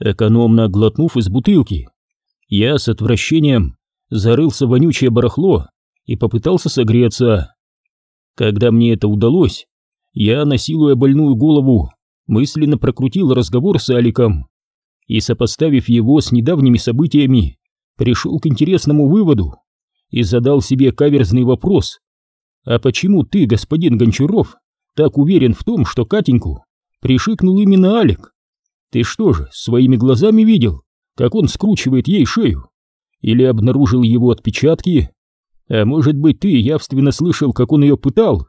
Экономно глотнув из бутылки, я с отвращением зарылся в вонючее барахло и попытался согреться. Когда мне это удалось, я, насилуя больную голову, мысленно прокрутил разговор с Аликом и, сопоставив его с недавними событиями, пришел к интересному выводу и задал себе каверзный вопрос. «А почему ты, господин Гончаров, так уверен в том, что Катеньку пришикнул именно Алик? Ты что же, своими глазами видел, как он скручивает ей шею? Или обнаружил его отпечатки? А может быть, ты явственно слышал, как он ее пытал?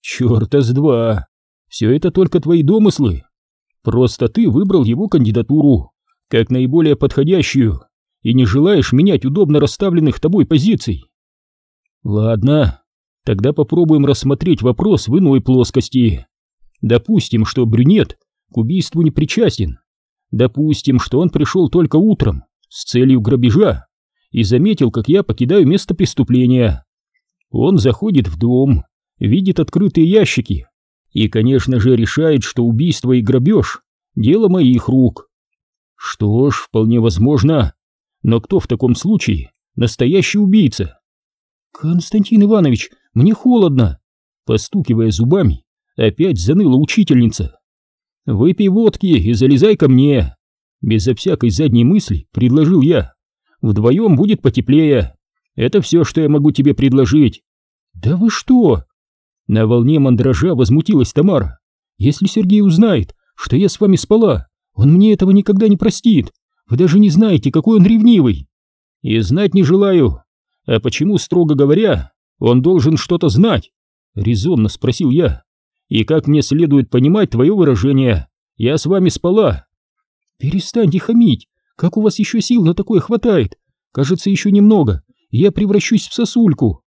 Черта с два! Все это только твои домыслы. Просто ты выбрал его кандидатуру как наиболее подходящую и не желаешь менять удобно расставленных тобой позиций. Ладно, тогда попробуем рассмотреть вопрос в иной плоскости. Допустим, что брюнет к убийству не причастен. Допустим, что он пришел только утром с целью грабежа и заметил, как я покидаю место преступления. Он заходит в дом, видит открытые ящики и, конечно же, решает, что убийство и грабеж — дело моих рук. Что ж, вполне возможно. Но кто в таком случае настоящий убийца? Константин Иванович, мне холодно. Постукивая зубами, опять заныла учительница. Выпей водки и залезай ко мне. Безо всякой задней мысли предложил я. Вдвоем будет потеплее. Это все, что я могу тебе предложить. Да вы что? На волне мандража возмутилась Тамара. Если Сергей узнает, что я с вами спала, он мне этого никогда не простит. Вы даже не знаете, какой он ревнивый. И знать не желаю. А почему, строго говоря, он должен что-то знать? Резонно спросил я. И как мне следует понимать твое выражение? Я с вами спала. Перестаньте хамить. Как у вас еще сил на такое хватает? Кажется, еще немного, я превращусь в сосульку.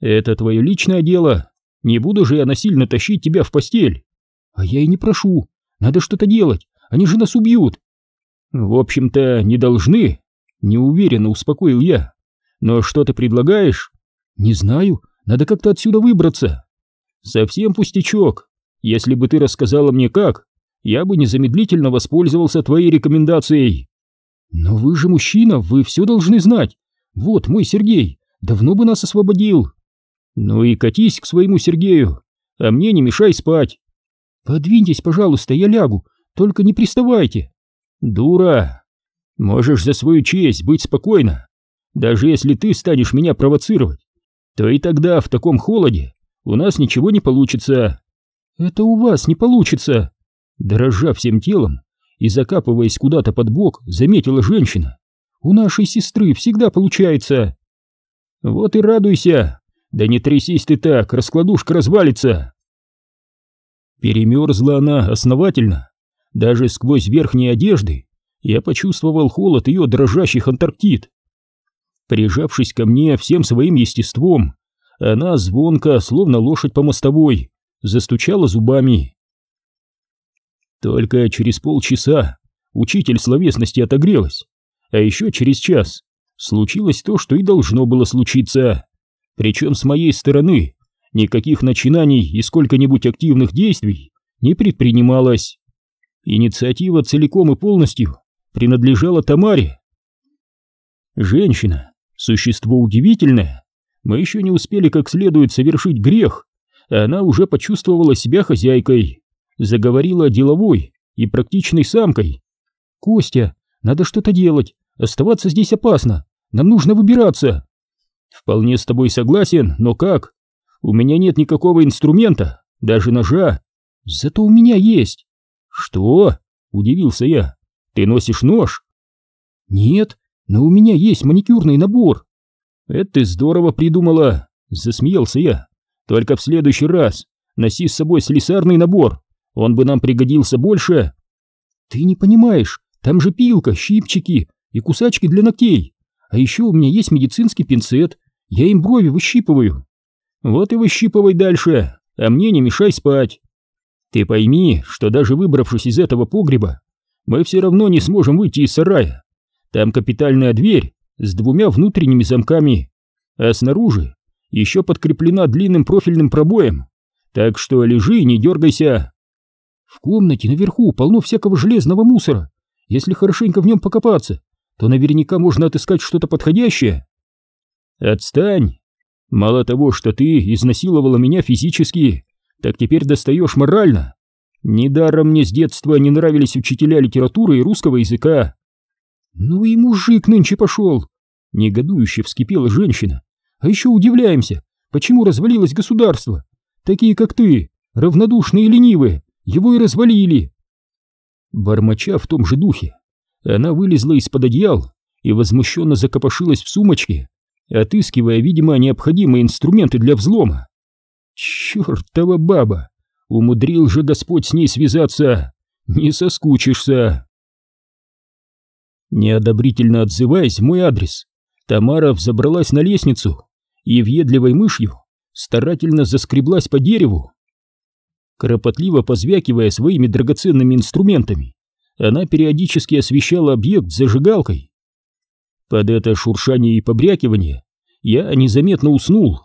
Это твое личное дело. Не буду же я насильно тащить тебя в постель. А я и не прошу. Надо что-то делать. Они же нас убьют. В общем-то, не должны. Неуверенно успокоил я. Но что ты предлагаешь? Не знаю. Надо как-то отсюда выбраться. Совсем пустячок. Если бы ты рассказала мне как, я бы незамедлительно воспользовался твоей рекомендацией. Но вы же мужчина, вы все должны знать. Вот мой Сергей, давно бы нас освободил. Ну и катись к своему Сергею, а мне не мешай спать. Подвиньтесь, пожалуйста, я лягу, только не приставайте. Дура. Можешь за свою честь быть спокойна. Даже если ты станешь меня провоцировать, то и тогда в таком холоде у нас ничего не получится. Это у вас не получится. Дрожа всем телом и закапываясь куда-то под бок, заметила женщина. У нашей сестры всегда получается. Вот и радуйся. Да не трясись ты так, раскладушка развалится. Перемерзла она основательно. Даже сквозь верхние одежды я почувствовал холод ее дрожащих антарктид. Прижавшись ко мне всем своим естеством, она звонко, словно лошадь по мостовой, застучала зубами. Только через полчаса учитель словесности отогрелась, а еще через час случилось то, что и должно было случиться. Причем с моей стороны никаких начинаний и сколько-нибудь активных действий не предпринималось. Инициатива целиком и полностью принадлежала Тамаре. Женщина, существо удивительное, мы еще не успели как следует совершить грех, а она уже почувствовала себя хозяйкой, заговорила деловой и практичной самкой. «Костя, надо что-то делать, оставаться здесь опасно, нам нужно выбираться». «Вполне с тобой согласен, но как? У меня нет никакого инструмента, даже ножа. Зато у меня есть». «Что?» — удивился я. «Ты носишь нож?» «Нет, но у меня есть маникюрный набор». «Это ты здорово придумала», — засмеялся я. «Только в следующий раз носи с собой слесарный набор, он бы нам пригодился больше». «Ты не понимаешь, там же пилка, щипчики и кусачки для ногтей. А еще у меня есть медицинский пинцет, я им брови выщипываю. Вот и выщипывай дальше, а мне не мешай спать. Ты пойми, что даже выбравшись из этого погреба, мы все равно не сможем выйти из сарая. Там капитальная дверь с двумя внутренними замками, а снаружи еще подкреплена длинным профильным пробоем. Так что лежи и не дергайся. В комнате наверху полно всякого железного мусора. Если хорошенько в нем покопаться, то наверняка можно отыскать что-то подходящее. Отстань! Мало того, что ты изнасиловала меня физически, так теперь достаешь морально. Недаром мне с детства не нравились учителя литературы и русского языка. Ну и мужик нынче пошел. Негодующе вскипела женщина. А еще удивляемся, почему развалилось государство. Такие, как ты, равнодушные и ленивые, его и развалили. Бормоча в том же духе, она вылезла из-под одеял и возмущенно закопошилась в сумочке, отыскивая, видимо, необходимые инструменты для взлома. Чертова баба! Умудрил же Господь с ней связаться! Не соскучишься! Неодобрительно отзываясь мой адрес, Тамара взобралась на лестницу и въедливой мышью старательно заскреблась по дереву. Кропотливо позвякивая своими драгоценными инструментами, она периодически освещала объект зажигалкой. Под это шуршание и побрякивание я незаметно уснул.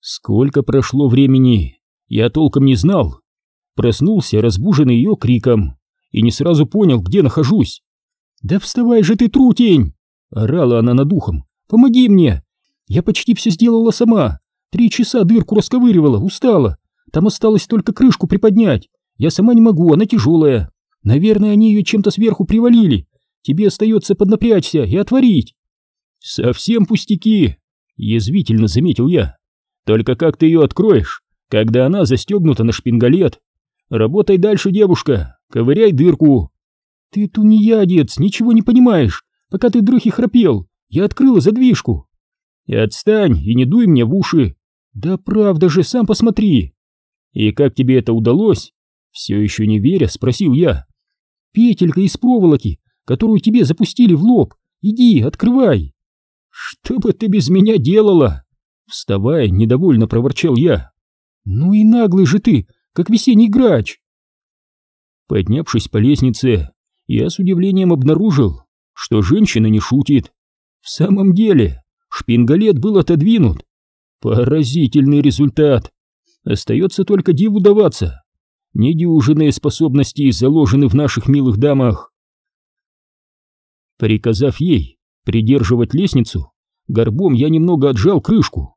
Сколько прошло времени, я толком не знал. Проснулся, разбуженный ее криком, и не сразу понял, где нахожусь. «Да вставай же ты, трутень!» — орала она над ухом. «Помоги мне! Я почти все сделала сама. Три часа дырку расковыривала, устала. Там осталось только крышку приподнять. Я сама не могу, она тяжелая. Наверное, они ее чем-то сверху привалили. Тебе остается поднапрячься и отворить. Совсем пустяки, язвительно заметил я. Только как ты ее откроешь, когда она застегнута на шпингалет? Работай дальше, девушка, ковыряй дырку. Ты тунеядец, ничего не понимаешь. Пока ты дрыхи храпел, я открыла задвижку. И отстань, и не дуй мне в уши. Да правда же, сам посмотри. И как тебе это удалось? Все еще не веря, спросил я. Петелька из проволоки, которую тебе запустили в лоб. Иди, открывай. Что бы ты без меня делала? Вставая, недовольно проворчал я. Ну и наглый же ты, как весенний грач. Поднявшись по лестнице, я с удивлением обнаружил, что женщина не шутит. В самом деле, шпингалет был отодвинут. Поразительный результат. Остается только диву даваться. Недюжинные способности заложены в наших милых дамах. Приказав ей придерживать лестницу, горбом я немного отжал крышку.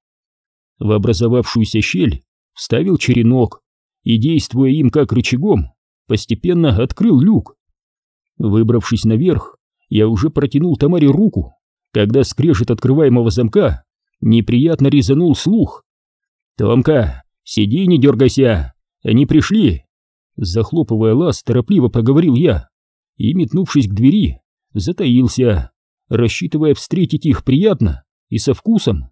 В образовавшуюся щель вставил черенок и, действуя им как рычагом, постепенно открыл люк. Выбравшись наверх, я уже протянул Тамаре руку, когда скрежет открываемого замка неприятно резанул слух. «Томка, сиди не дергайся, они пришли!» Захлопывая лаз, торопливо проговорил я и, метнувшись к двери, затаился, рассчитывая встретить их приятно и со вкусом.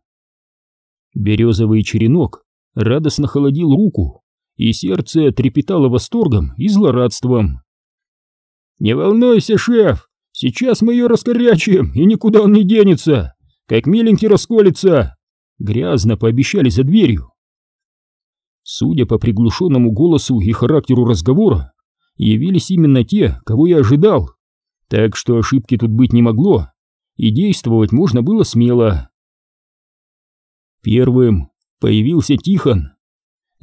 Березовый черенок радостно холодил руку, и сердце трепетало восторгом и злорадством. «Не волнуйся, шеф, сейчас мы ее раскорячим, и никуда он не денется, как миленький расколется!» Грязно пообещали за дверью. Судя по приглушенному голосу и характеру разговора, явились именно те, кого я ожидал, так что ошибки тут быть не могло, и действовать можно было смело. Первым появился Тихон.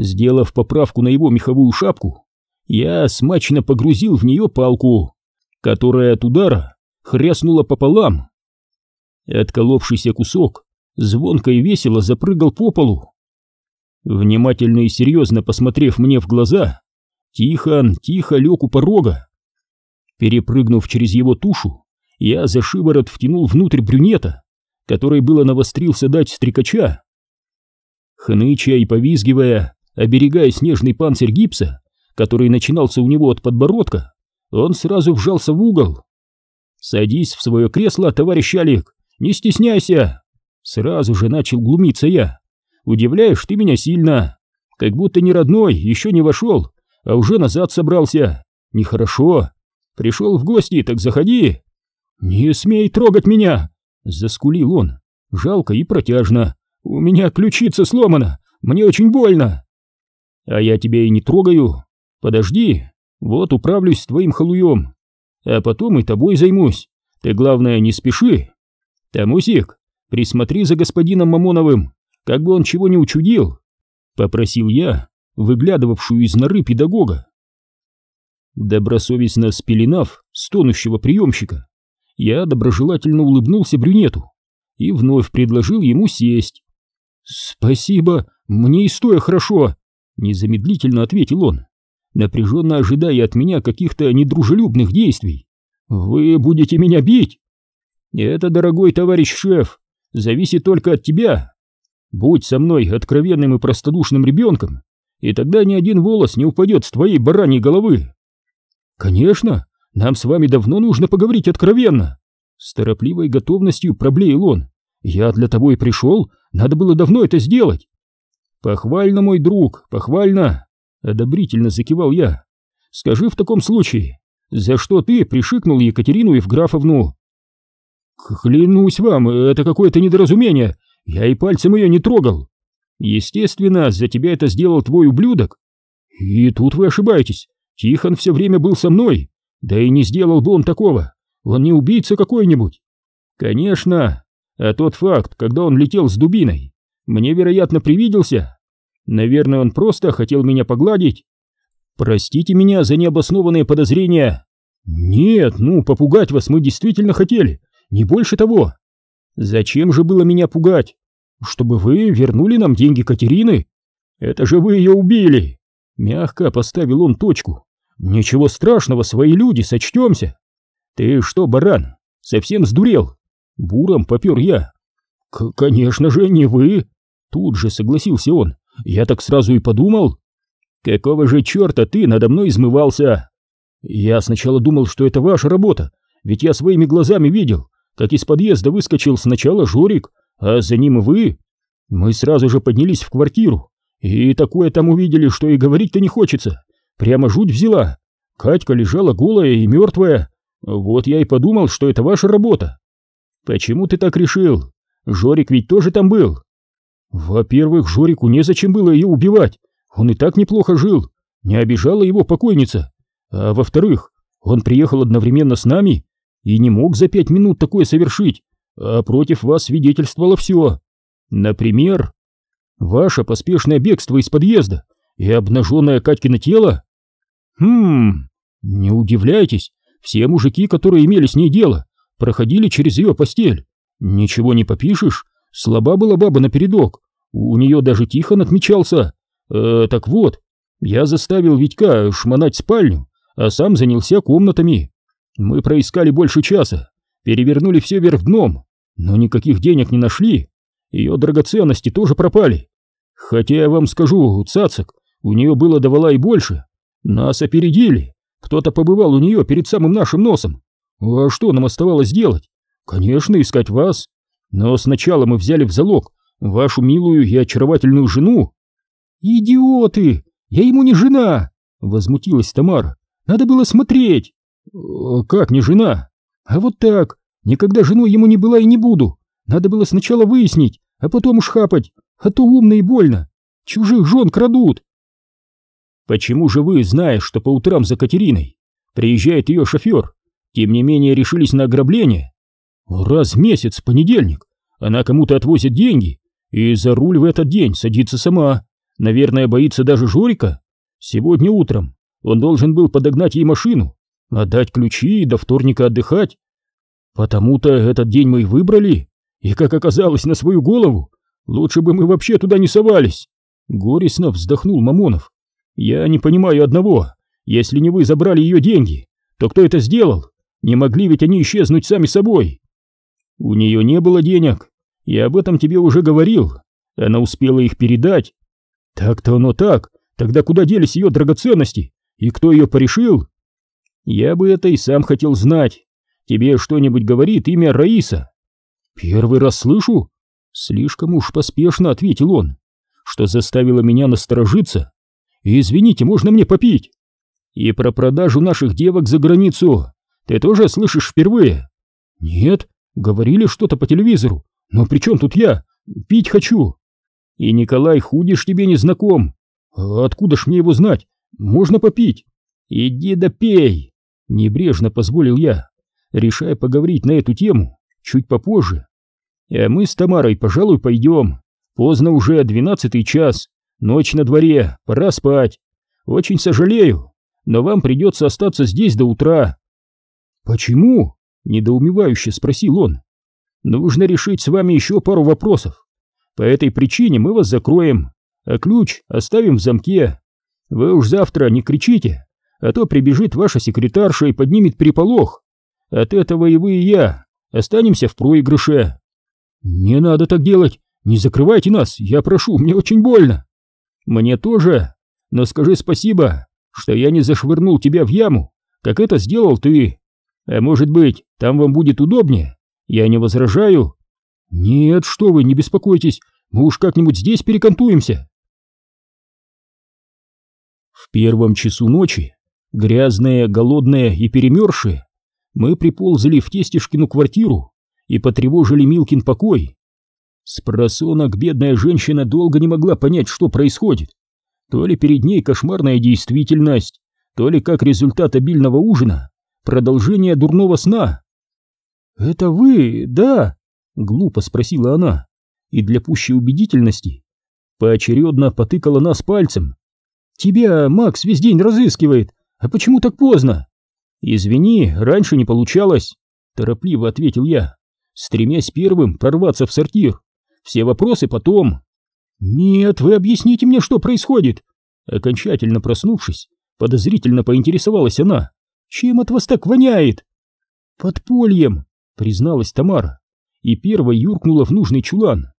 Сделав поправку на его меховую шапку, я смачно погрузил в нее палку, которая от удара хряснула пополам. Отколовшийся кусок звонко и весело запрыгал по полу. Внимательно и серьезно посмотрев мне в глаза, Тихон тихо лег у порога. Перепрыгнув через его тушу, я за шиворот втянул внутрь брюнета, который было навострился дать стрекача. Хныча и повизгивая, оберегая снежный панцирь гипса, который начинался у него от подбородка, он сразу вжался в угол. «Садись в свое кресло, товарищ Олег, не стесняйся!» Сразу же начал глумиться я. Удивляешь ты меня сильно. Как будто не родной, еще не вошел, а уже назад собрался. Нехорошо. Пришел в гости, так заходи. Не смей трогать меня, заскулил он. Жалко и протяжно. У меня ключица сломана, мне очень больно. А я тебя и не трогаю. Подожди, вот управлюсь с твоим халуем. А потом и тобой займусь. Ты, главное, не спеши. Тамусик, присмотри за господином Мамоновым как бы он чего не учудил, попросил я, выглядывавшую из норы педагога. Добросовестно спеленав стонущего приемщика, я доброжелательно улыбнулся брюнету и вновь предложил ему сесть. «Спасибо, мне и стоя хорошо», — незамедлительно ответил он, напряженно ожидая от меня каких-то недружелюбных действий. «Вы будете меня бить?» «Это, дорогой товарищ шеф, зависит только от тебя. Будь со мной откровенным и простодушным ребенком, и тогда ни один волос не упадет с твоей бараньей головы». «Конечно, нам с вами давно нужно поговорить откровенно», — с торопливой готовностью проблеял он. «Я для того и пришел, надо было давно это сделать». «Похвально, мой друг, похвально!» — одобрительно закивал я. «Скажи в таком случае, за что ты пришикнул Екатерину Евграфовну?» «Клянусь вам, это какое-то недоразумение. Я и пальцем ее не трогал. Естественно, за тебя это сделал твой ублюдок. И тут вы ошибаетесь. Тихон все время был со мной. Да и не сделал бы он такого. Он не убийца какой-нибудь. Конечно. А тот факт, когда он летел с дубиной, мне, вероятно, привиделся. Наверное, он просто хотел меня погладить. Простите меня за необоснованные подозрения. Нет, ну, попугать вас мы действительно хотели. Не больше того. Зачем же было меня пугать? Чтобы вы вернули нам деньги Катерины? Это же вы ее убили. Мягко поставил он точку. Ничего страшного, свои люди, сочтемся. Ты что, баран, совсем сдурел? Буром попер я. К конечно же, не вы. Тут же согласился он. Я так сразу и подумал. Какого же черта ты надо мной измывался? Я сначала думал, что это ваша работа, ведь я своими глазами видел, как из подъезда выскочил сначала Жорик, а за ним вы. Мы сразу же поднялись в квартиру, и такое там увидели, что и говорить-то не хочется. Прямо жуть взяла. Катька лежала голая и мертвая. Вот я и подумал, что это ваша работа. Почему ты так решил? Жорик ведь тоже там был. Во-первых, Жорику незачем было ее убивать. Он и так неплохо жил. Не обижала его покойница. А во-вторых, он приехал одновременно с нами и не мог за пять минут такое совершить, а против вас свидетельствовало все. Например, ваше поспешное бегство из подъезда и обнаженное Катькино тело. Хм, не удивляйтесь, все мужики, которые имели с ней дело, проходили через ее постель. Ничего не попишешь, слаба была баба напередок, у нее даже Тихон отмечался. Э, так вот, я заставил Витька шмонать спальню, а сам занялся комнатами. Мы проискали больше часа, перевернули все вверх дном, но никаких денег не нашли. Ее драгоценности тоже пропали. Хотя я вам скажу, цацак, у нее было довола и больше. Нас опередили. Кто-то побывал у нее перед самым нашим носом. А что нам оставалось делать? Конечно, искать вас. Но сначала мы взяли в залог вашу милую и очаровательную жену. Идиоты! Я ему не жена! Возмутилась Тамара. Надо было смотреть. Э, «Как не жена?» «А вот так. Никогда женой ему не была и не буду. Надо было сначала выяснить, а потом уж хапать, а то умно и больно. Чужих жен крадут». «Почему же вы, зная, что по утрам за Катериной приезжает ее шофер, тем не менее решились на ограбление? Раз в месяц, понедельник, она кому-то отвозит деньги и за руль в этот день садится сама. Наверное, боится даже Жорика. Сегодня утром он должен был подогнать ей машину, Отдать ключи и до вторника отдыхать. Потому-то этот день мы и выбрали, и, как оказалось, на свою голову, лучше бы мы вообще туда не совались. Горестно вздохнул Мамонов. Я не понимаю одного, если не вы забрали ее деньги, то кто это сделал? Не могли ведь они исчезнуть сами собой. У нее не было денег, я об этом тебе уже говорил. Она успела их передать. Так-то оно так, тогда куда делись ее драгоценности? И кто ее порешил? Я бы это и сам хотел знать. Тебе что-нибудь говорит имя Раиса? Первый раз слышу. Слишком уж поспешно ответил он, что заставило меня насторожиться. Извините, можно мне попить? И про продажу наших девок за границу ты тоже слышишь впервые? Нет, говорили что-то по телевизору, но при чем тут я? Пить хочу. И Николай Худиш тебе не знаком. А откуда ж мне его знать? Можно попить. Иди да пей. Небрежно позволил я, решая поговорить на эту тему чуть попозже. А мы с Тамарой, пожалуй, пойдем. Поздно уже, двенадцатый час, ночь на дворе, пора спать. Очень сожалею, но вам придется остаться здесь до утра». «Почему?» — недоумевающе спросил он. «Нужно решить с вами еще пару вопросов. По этой причине мы вас закроем, а ключ оставим в замке. Вы уж завтра не кричите, а то прибежит ваша секретарша и поднимет переполох. От этого и вы, и я останемся в проигрыше». «Не надо так делать! Не закрывайте нас, я прошу, мне очень больно!» «Мне тоже, но скажи спасибо, что я не зашвырнул тебя в яму, как это сделал ты. А может быть, там вам будет удобнее? Я не возражаю». «Нет, что вы, не беспокойтесь, мы уж как-нибудь здесь перекантуемся». В первом часу ночи, грязные, голодные и перемерзшие, мы приползли в Тестишкину квартиру и потревожили Милкин покой. С просонок бедная женщина долго не могла понять, что происходит. То ли перед ней кошмарная действительность, то ли как результат обильного ужина, продолжение дурного сна. «Это вы, да?» — глупо спросила она, и для пущей убедительности поочередно потыкала нас пальцем. «Тебя Макс весь день разыскивает, а почему так поздно?» «Извини, раньше не получалось», — торопливо ответил я стремясь первым прорваться в сортир. Все вопросы потом. «Нет, вы объясните мне, что происходит!» Окончательно проснувшись, подозрительно поинтересовалась она. «Чем от вас так воняет?» «Подпольем», — призналась Тамара, и первой юркнула в нужный чулан.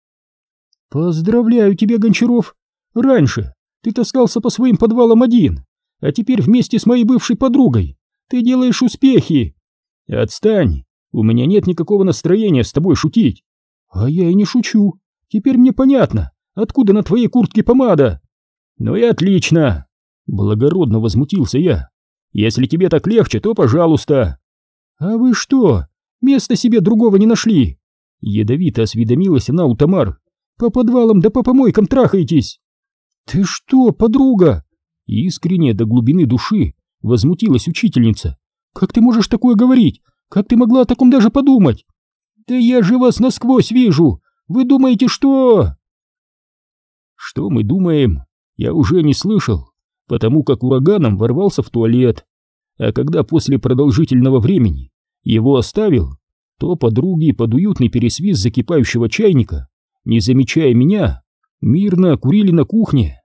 «Поздравляю тебя, Гончаров! Раньше ты таскался по своим подвалам один, а теперь вместе с моей бывшей подругой ты делаешь успехи!» «Отстань! У меня нет никакого настроения с тобой шутить. А я и не шучу. Теперь мне понятно, откуда на твоей куртке помада. Ну и отлично. Благородно возмутился я. Если тебе так легче, то пожалуйста. А вы что, места себе другого не нашли? Ядовито осведомилась она у Тамар. По подвалам да по помойкам трахаетесь. Ты что, подруга? Искренне до глубины души возмутилась учительница. Как ты можешь такое говорить? Как ты могла о таком даже подумать? Да я же вас насквозь вижу! Вы думаете, что...» Что мы думаем, я уже не слышал, потому как ураганом ворвался в туалет. А когда после продолжительного времени его оставил, то подруги под уютный пересвист закипающего чайника, не замечая меня, мирно курили на кухне.